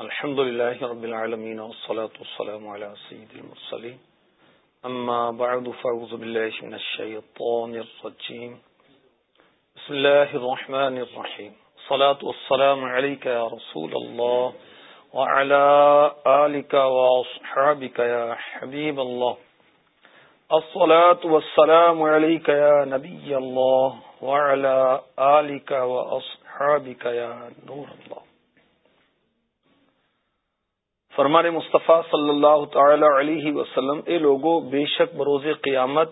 الحمد لله رب العالمين والصلاة والسلام على سيد المرسلين. أما بعد، فأعوذ بالله من الشيطان الرجيم. بسم الله الرحمن الرحيم. الصلاة والسلام عليك يا رسول الله وعلى آلك وأصحابك يا حبيب الله. الصلاة والسلام عليك يا نبي الله وعلى آلك وأصحابك يا نور الله. فرمان مصطفیٰ صلی اللہ تعالی علیہ وسلم، اے لوگوں بے شک بروز قیامت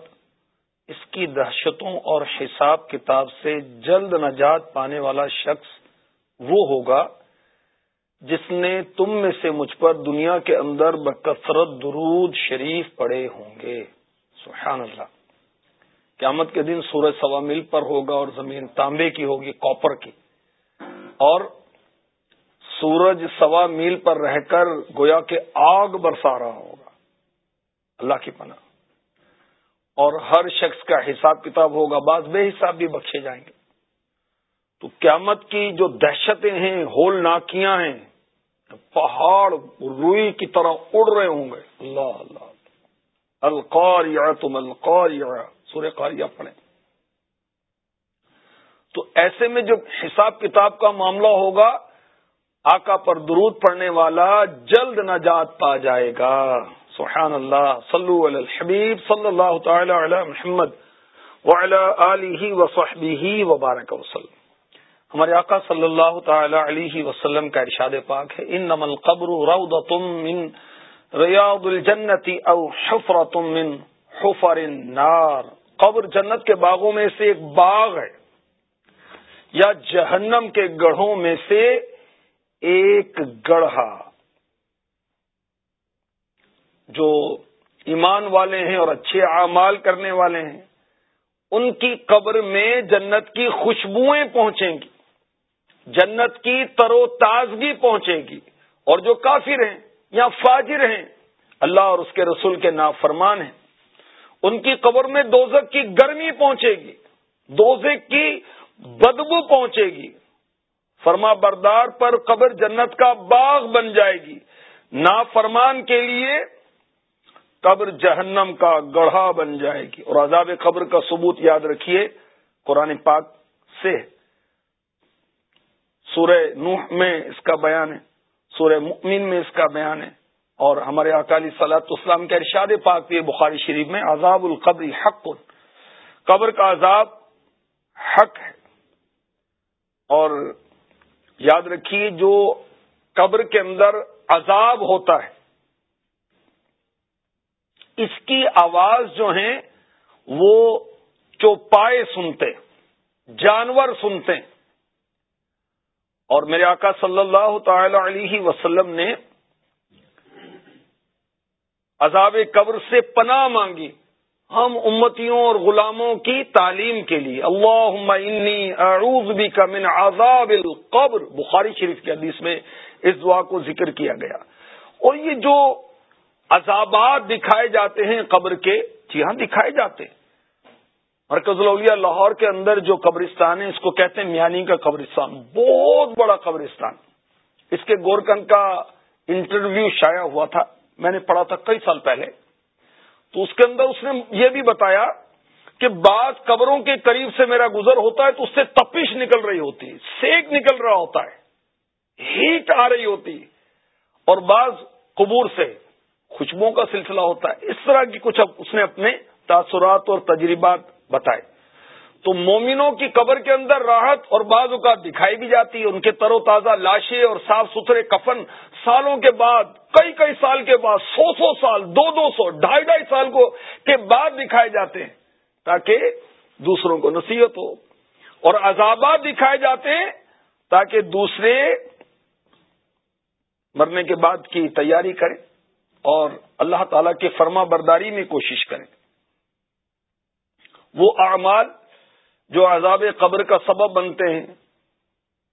اس کی دہشتوں اور حساب کتاب سے جلد نجات پانے والا شخص وہ ہوگا جس نے تم میں سے مجھ پر دنیا کے اندر بکثرت درود شریف پڑے ہوں گے۔ سبحان اللہ۔ قیامت کے دن سورج سوا مل پر ہوگا اور زمین تانبے کی ہوگی، کاپر کی۔ اور سورج سوا میل پر رہ کر گویا کہ آگ برسا رہا ہوگا۔ اللہ کی پناہ۔ اور ہر شخص کا حساب کتاب ہوگا، بعض بے حساب بھی بخشے جائیں گے۔ تو قیامت کی جو دہشتیں ہیں، ہول ناکیاں ہیں، پہاڑ روئی کی طرح اڑ رہے ہوں گے۔ اللہ اللہ۔ القار یا تم القار یا سورہ قاریہ پڑھیں۔ تو ایسے میں جو حساب کتاب کا معاملہ ہوگا آقا پر درود پڑھنے والا جلد نجات پا جائے گا۔ سبحان اللہ، صلو علی الحبیب، صلی اللہ تعالی علی محمد وعلی آلہ وصحبہ وبارک وسلم۔ ہمارے آقا صلی اللہ تعالی علیہ وسلم کا ارشاد پاک ہے، انما القبر روضۃ من ریاض الجنت او حفرۃ من حفر النار۔ قبر جنت کے باغوں میں سے ایک باغ ہے یا جہنم کے گڑھوں میں سے ایک گڑھا جو ایمان والے ہیں اور اچھے اعمال کرنے والے ہیں، ان کی قبر میں جنت کی خوشبوئیں پہنچیں گی، جنت کی تر و تازگی پہنچے گی۔ اور جو کافر ہیں یا فاجر ہیں، اللہ اور اس کے رسول کے نافرمان ہیں۔ ان کی قبر میں دوزک کی گرمی پہنچے گی دوزک کی بدبو پہنچے گی۔ فرما بردار پر قبر جنت کا باغ بن جائے گی۔ نا فرمان کے لیے قبر جہنم کا گڑھا بن جائے گی۔ اور عذاب قبر کا ثبوت یاد رکھیے، قرآن پاک سے۔ سورہ نوح میں اس کا بیان ہے، سورہ مؤمن میں اس کا بیان ہے۔ اور ہمارے اکالی سلاط اسلام کے ارشاد پاک بھی بخاری شریف میں عذاب القبر حق۔ قبر کا عذاب حق ہے۔ اور یاد رکھیے، جو قبر کے اندر عذاب ہوتا ہے، اس کی آواز جو ہیں، وہ چوپائے سنتے، جانور سنتے۔ اور میرے آقا صلی اللہ تعالی علیہ وسلم نے عذاب قبر سے پناہ مانگی۔ ہم امتیوں اور غلاموں کی تعلیم کے لیے۔ اللہ انی اعوذ بک من عذاب القبر۔ بخاری شریف کے حدیث میں اس دعا کو ذکر کیا گیا۔ اور یہ جو عذابات دکھائے جاتے ہیں قبر کے جی ہاں دکھائے جاتے ہیں۔ مرکز الاولیاء لاہور کے اندر جو قبرستان ہے، اس کو کہتے ہیں میانی کا قبرستان۔ بہت بڑا قبرستان۔ اس کے گورکن کا انٹرویو شائع ہوا تھا۔ میں نے پڑھا تھا کئی سال پہلے۔ تو اس کے اندر اس نے یہ بھی بتایا کہ بعض قبروں کے قریب سے میرا گزر ہوتا ہے تو اس سے تپش نکل رہی ہوتی سیک نکل رہا ہوتا ہے، ہیٹ آ رہی ہوتی اور بعض قبور سے خوشبو کا سلسلہ ہوتا ہے۔ اس طرح کی کچھ اس نے اپنے تاثرات اور تجربات بتائے۔ تو مومنوں کی قبر کے اندر راحت اور بعض اوقات دکھائی بھی جاتی ہے، ان کے تر و تازہ لاشیں اور صاف ستھرے کفن سالوں کے بعد، کئی کئی سال کے بعد، سو سو سال، دو دو سو، ڈھائی ڈھائی سال کو کے بعد دکھائے جاتے ہیں تاکہ دوسروں کو نصیحت ہو اور عذابات دکھائے جاتے ہیں تاکہ دوسرے مرنے کے بعد کی تیاری کریں اور اللہ تعالی کے فرما برداری میں کوشش کریں۔ وہ اعمال جو عذاب قبر کا سبب بنتے ہیں،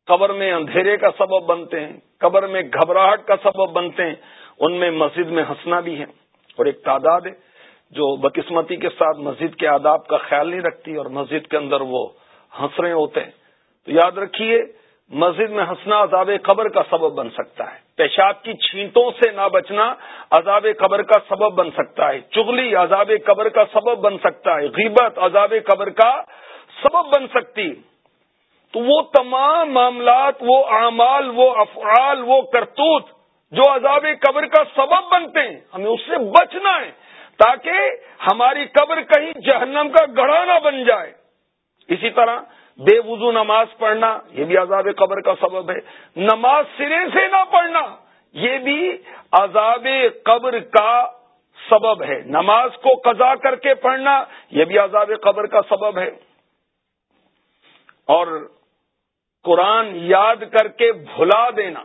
قبر میں اندھیرے کا سبب بنتے ہیں قبر میں گھبراہٹ کا سبب بنتے ہیں، ان میں مسجد میں ہنسنا بھی ہے۔ اور ایک تعداد ہے جو بدقسمتی کے ساتھ مسجد کے آداب کا خیال نہیں رکھتی اور مسجد کے اندر وہ ہنس رہے ہوتے ہیں۔ تو یاد رکھیے، مسجد میں ہنسنا عذاب قبر کا سبب بن سکتا ہے۔ پیشاب کی چھینٹوں سے نہ بچنا عذاب قبر کا سبب بن سکتا ہے۔ چغلی عذاب قبر کا سبب بن سکتا ہے۔ غیبت عذاب قبر کا سبب بن سکتی۔ تو وہ تمام معاملات، وہ اعمال، وہ افعال، وہ کرتوت جو عذاب قبر کا سبب بنتے ہیں، ہمیں اس سے بچنا ہے تاکہ ہماری قبر کہیں جہنم کا گڑھا نہ بن جائے۔ اسی طرح بے وضو نماز پڑھنا، یہ بھی عذاب قبر کا سبب ہے۔ نماز سرے سے نہ پڑھنا، یہ بھی عذاب قبر کا سبب ہے۔ نماز کو قضا کر کے پڑھنا، یہ بھی عذاب قبر کا سبب ہے۔ اور قرآن یاد کر کے بھلا دینا۔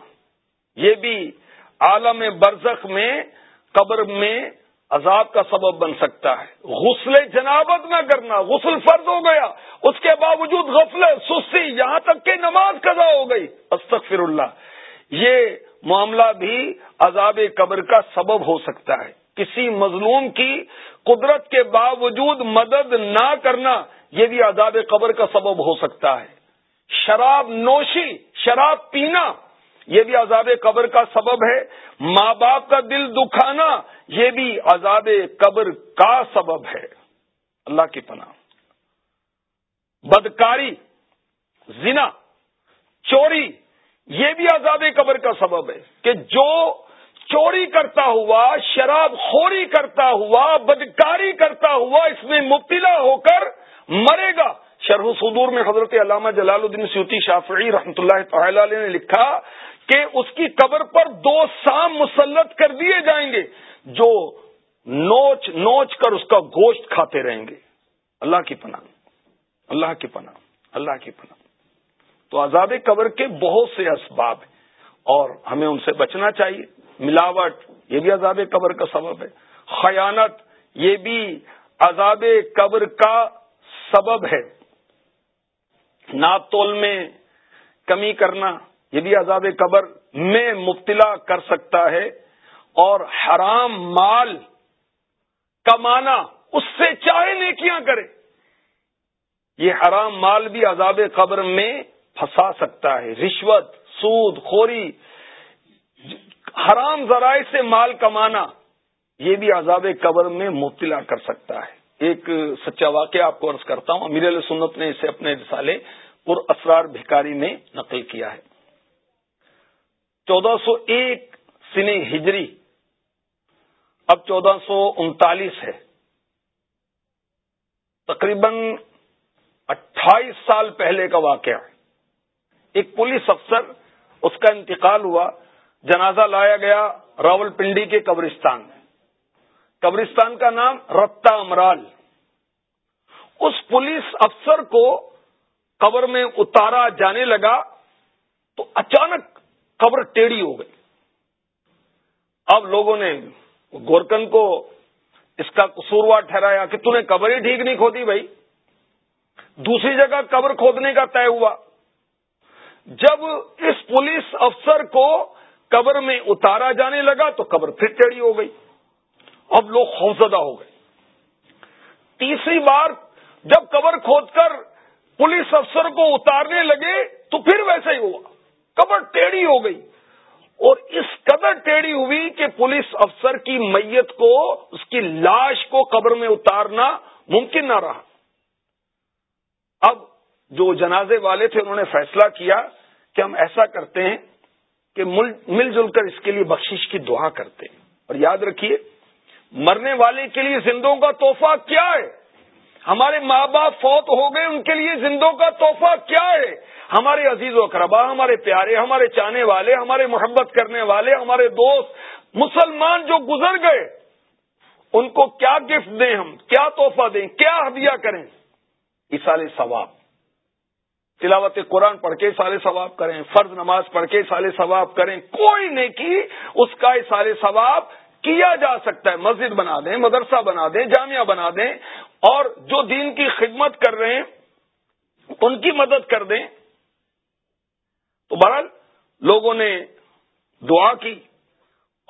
یہ بھی عالم برزخ میں قبر میں عذاب کا سبب بن سکتا ہے۔ غسل جنابت نہ کرنا، غسل فرض ہو گیا۔ اس کے باوجود غفل سستی، یہاں تک کہ نماز قضا ہو گئی۔ استغفر اللہ۔ یہ معاملہ بھی عذاب قبر کا سبب ہو سکتا ہے۔ کسی مظلوم کی قدرت کے باوجود مدد نہ کرنا، یہ بھی عذاب قبر کا سبب ہو سکتا ہے۔ شراب نوشی، شراب پینا، یہ بھی عذاب قبر کا سبب ہے۔ ماں باپ کا دل دکھانا، یہ بھی عذاب قبر کا سبب ہے۔ اللہ کی پناہ۔ بدکاری، زنا، چوری، یہ بھی عذاب قبر کا سبب ہے کہ جو چوری کرتا ہوا، شراب خوری کرتا ہوا، بدکاری کرتا ہوا اس میں مبتلا ہو کر مرے گا۔ شرح صدور میں حضرت علامہ جلال الدین سیوتی شافعی رحمتہ اللہ تعالی علیہ نے لکھا کہ اس کی قبر پر دو سام مسلط کر دیے جائیں گے جو نوچ نوچ کر اس کا گوشت کھاتے رہیں گے۔ اللہ کی پناہ۔ اللہ کی پناہ۔ اللہ کی پناہ۔ تو عذاب قبر کے بہت سے اسباب ہیں اور ہمیں ان سے بچنا چاہیے۔ ملاوٹ، یہ بھی عذاب قبر کا سبب ہے۔ خیانت، یہ بھی عذاب قبر کا سبب ہے۔ ناپ تول میں کمی کرنا یہ بھی عذاب قبر میں مبتلا کر سکتا ہے اور حرام مال کمانا اس سے چاہے نیکیاں کرے، یہ حرام مال بھی عذاب قبر میں پھنسا سکتا ہے۔ رشوت، سود، خوری، حرام ذرائع سے مال کمانا، یہ بھی عذاب قبر میں مبتلا کر سکتا ہے۔ ایک سچا واقعہ آپ کو عرض کرتا ہوں۔ امیر علیہ سنت نے اسے اپنے رسالے پر اسرار بھکاری میں نقل کیا ہے۔ چودہ سو ایک سن ہجری، اب چودہ سو انتالیس ہے۔ تقریباً اٹھائیس سال پہلے کا واقعہ۔ ایک پولیس افسر، اس کا انتقال ہوا، جنازہ لایا گیا راول پنڈی کے قبرستان میں۔ قبرستان کا نام رتا امرال۔ اس پولیس افسر کو قبر میں اتارا جانے لگا تو اچانک قبر ٹیڑھی ہو گئی۔ اب لوگوں نے گورکن کو اس کا قصوروار ٹھہرایا کہ تھی قبر ہی ٹھیک نہیں کھودی بھائی۔ دوسری جگہ قبر کھودنے کا طے ہوا۔ جب اس پولیس افسر کو قبر میں اتارا جانے لگا تو قبر پھر ٹیڑھی ہو گئی۔ اب لوگ خوفزدہ ہو گئے۔ تیسری بار جب قبر کھود کر پولیس افسر کو اتارنے لگے تو پھر ویسے ہی ہوا۔ قبر ٹیڑھی ہو گئی۔ اور اس قدر ٹیڑھی ہوئی کہ پولیس افسر کی میت کو، اس کی لاش کو قبر میں اتارنا ممکن نہ رہا۔ اب جو جنازے والے تھے، انہوں نے فیصلہ کیا کہ ہم ایسا کرتے ہیں کہ مل جل کر اس کے لیے بخشش کی دعا کرتے ہیں۔ اور یاد رکھیے مرنے والے کے لیے زندوں کا تحفہ کیا ہے؟ ہمارے ماں باپ فوت ہو گئے، ان کے لیے زندوں کا تحفہ کیا ہے؟ ہمارے عزیز و اقربا، ہمارے پیارے، ہمارے چاہنے والے، ہمارے محبت کرنے والے، ہمارے دوست، مسلمان جو گزر گئے، ان کو کیا گفٹ دیں ہم؟ کیا تحفہ دیں؟ کیا ہدیہ کریں؟ اسال ثواب۔ تلاوت قرآن پڑھ کے سال ثواب کریں، فرض نماز پڑھ کے سال ثواب کریں، کوئی نہیں کی اس کا سال ثواب کیا جا سکتا ہے؟ مسجد بنا دیں، مدرسہ بنا دیں، جامعہ بنا دیں اور جو دین کی خدمت کر رہے ہیں، ان کی مدد کر دیں۔ تو بہرحال لوگوں نے دعا کی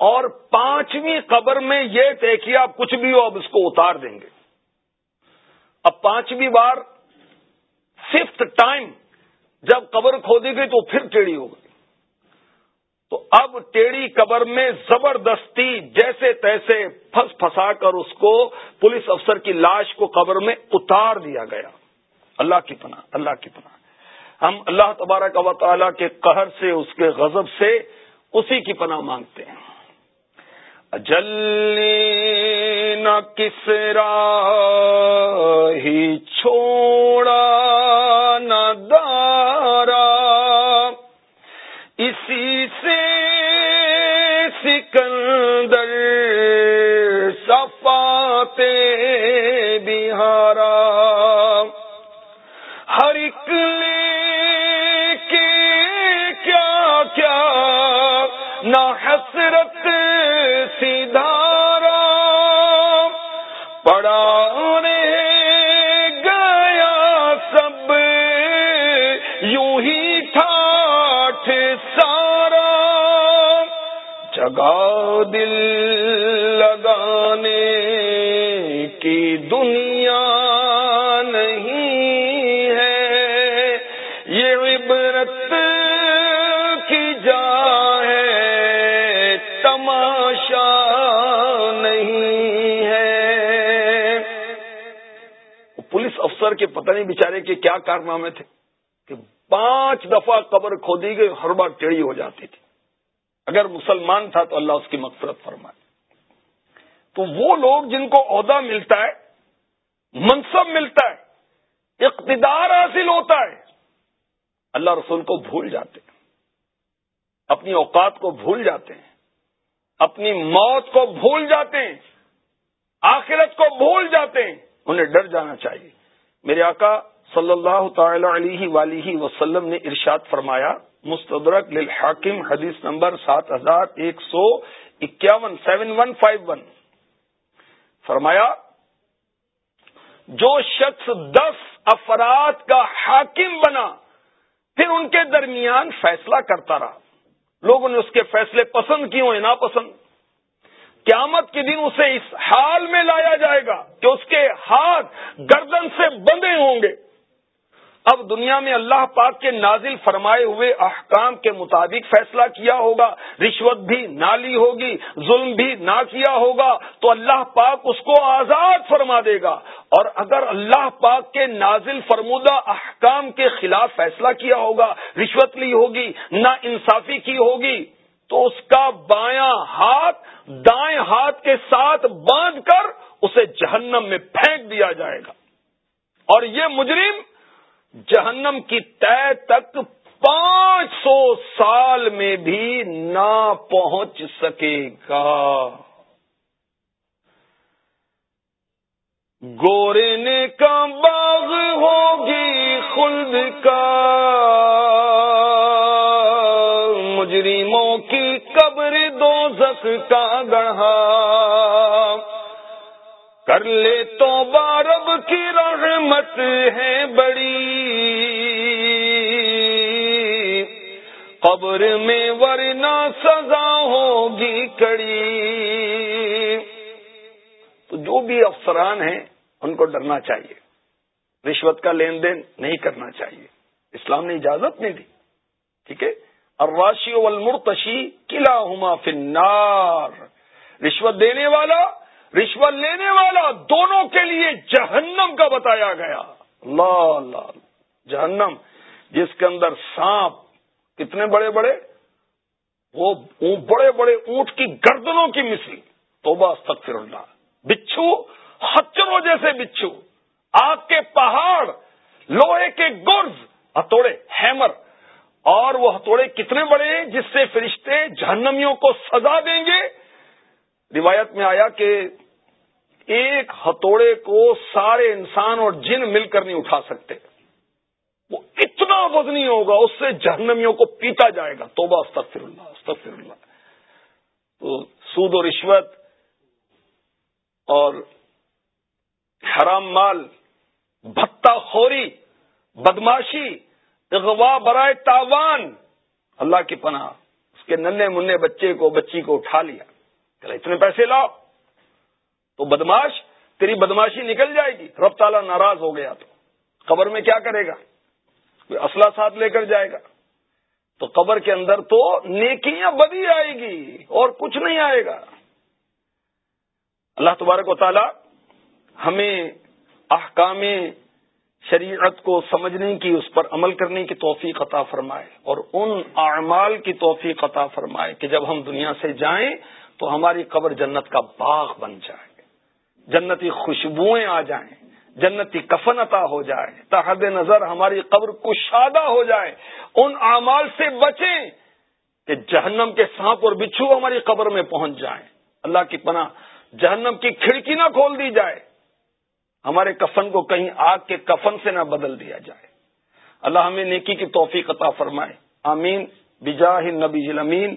اور پانچویں قبر میں یہ طے کیا، اب کچھ بھی ہو، اب اس کو اتار دیں گے۔ اب پانچویں بار ففتھ ٹائم جب قبر کھودی گئی تو پھر ٹیڑھی ہو گئی۔ تو اب ٹیڑھی قبر میں زبردستی جیسے تیسے پھنس پھنسا کر اس کو پولیس افسر کی لاش کو قبر میں اتار دیا گیا۔ اللہ کی پناہ، اللہ کی پناہ۔ ہم اللہ تبارک و تعالی کے قہر سے، اس کے غضب سے اسی کی پناہ مانگتے ہیں۔ نہ کسرا ہی چھوڑا دل لگانے کی دنیا نہیں ہے۔ یہ عبرت کی جا ہے، تماشا نہیں ہے۔ پولیس افسر کے پتہ نہیں بےچارے کے کیا کارنامے تھے کہ پانچ دفعہ قبر کھودی گئی، ہر بار ٹیڑھی ہو جاتی تھی۔ اگر مسلمان تھا تو اللہ اس کی مغفرت فرمائے۔ تو وہ لوگ جن کو عہدہ ملتا ہے، منصب ملتا ہے، اقتدار حاصل ہوتا ہے، اللہ رسول کو بھول جاتے ہیں۔ اپنی اوقات کو بھول جاتے ہیں۔ اپنی موت کو بھول جاتے ہیں۔ آخرت کو بھول جاتے ہیں۔ انہیں ڈر جانا چاہیے۔ میرے آقا صلی اللہ تعالی علیہ ولی وسلم نے ارشاد فرمایا مستدرک للحاکم حدیث نمبر سات ہزار ایک سو اکیاون، سیون ون فائیو ون۔ فرمایا، جو شخص دس افراد کا حاکم بنا، پھر ان کے درمیان فیصلہ کرتا رہا۔ لوگوں نے اس کے فیصلے پسند کیے ہوئے ناپسند۔ قیامت کے دن اسے اس حال میں لایا جائے گا کہ اس کے ہاتھ گردن سے بندے ہوں گے۔ اب دنیا میں اللہ پاک کے نازل فرمائے ہوئے احکام کے مطابق فیصلہ کیا ہوگا، رشوت بھی نہ لی ہوگی، ظلم بھی نہ کیا ہوگا، تو اللہ پاک اس کو آزاد فرما دے گا۔ اور اگر اللہ پاک کے نازل فرمودہ احکام کے خلاف فیصلہ کیا ہوگا، رشوت لی ہوگی، نہ انصافی کی ہوگی، تو اس کا بایاں ہاتھ دائیں ہاتھ کے ساتھ باندھ کر اسے جہنم میں پھینک دیا جائے گا۔ اور یہ مجرم جہنم کی طے تک پانچ سو سال میں بھی نہ پہنچ سکے گا۔ گورے کا باغ ہوگی خلد کا۔ مجرموں کی قبر دو کا گڑھا۔ کر لے تو بارب کی رحمت ہے بڑی۔ قبر میں ورنہ سزا ہوگی کڑی۔ تو جو بھی افسران ہیں، ان کو ڈرنا چاہیے۔ رشوت کا لین دین نہیں کرنا چاہیے۔ اسلام نے اجازت نہیں دی۔ ٹھیک ہے؟ اراشی والمرتشی قلعہ ہما فنار رشوت دینے والا رشوت لینے والا دونوں کے لیے جہنم کا بتایا گیا۔ اللہ اللہ جہنم، جس کے اندر سانپ کتنے بڑے بڑے وہ بڑے بڑے اونٹ کی گردنوں کی مثل۔ توبہ، استغفر اللہ۔ بچھو ہچروں جیسے بچھو۔ آگ کے پہاڑ، لوہے کے گرز، ہتھوڑے، ہیمر۔ اور وہ ہتھوڑے کتنے بڑے جس سے فرشتے جہنمیوں کو سزا دیں گے؟ روایت میں آیا کہ ایک ہتھوڑے کو سارے انسان اور جن مل کر نہیں اٹھا سکتے۔ وہ اتنا وزنی ہوگا، اس سے جہنمیوں کو پیتا جائے گا۔ توبہ، استغفر اللہ استغفر اللہ۔ تو سود و رشوت اور حرام مال بھتا خوری، بدماشی، اغوا برائے تاوان، اللہ کی پناہ، اس کے ننے منہ بچے کو، بچی کو اٹھا لیا۔ اتنے پیسے لاؤ۔ تو بدماش، تیری بدماشی نکل جائے گی۔ رب تعالیٰ ناراض ہو گیا تو۔ قبر میں کیا کرے گا؟ کوئی اسلحہ ساتھ لے کر جائے گا۔ تو قبر کے اندر تو نیکیاں بدی آئے گی اور کچھ نہیں آئے گا۔ اللہ تبارک و تعالی ہمیں احکام شریعت کو سمجھنے کی، اس پر عمل کرنے کی توفیق عطا فرمائے اور ان اعمال کی توفیق عطا فرمائے کہ جب ہم دنیا سے جائیں تو ہماری قبر جنت کا باغ بن جائے جنتی خوشبوئیں آ جائیں۔ جنتی کفن عطا ہو جائے۔ تحد نظر ہماری قبر کشادہ ہو جائے۔ ان اعمال سے بچیں کہ جہنم کے سانپ اور بچھو ہماری قبر میں پہنچ جائیں۔ اللہ کی پناہ جہنم کی کھڑکی نہ کھول دی جائے۔ ہمارے کفن کو کہیں آگ کے کفن سے نہ بدل دیا جائے۔ اللہ ہمیں نیکی کی توفیق عطا فرمائے۔ آمین۔ بجاہ نبی امین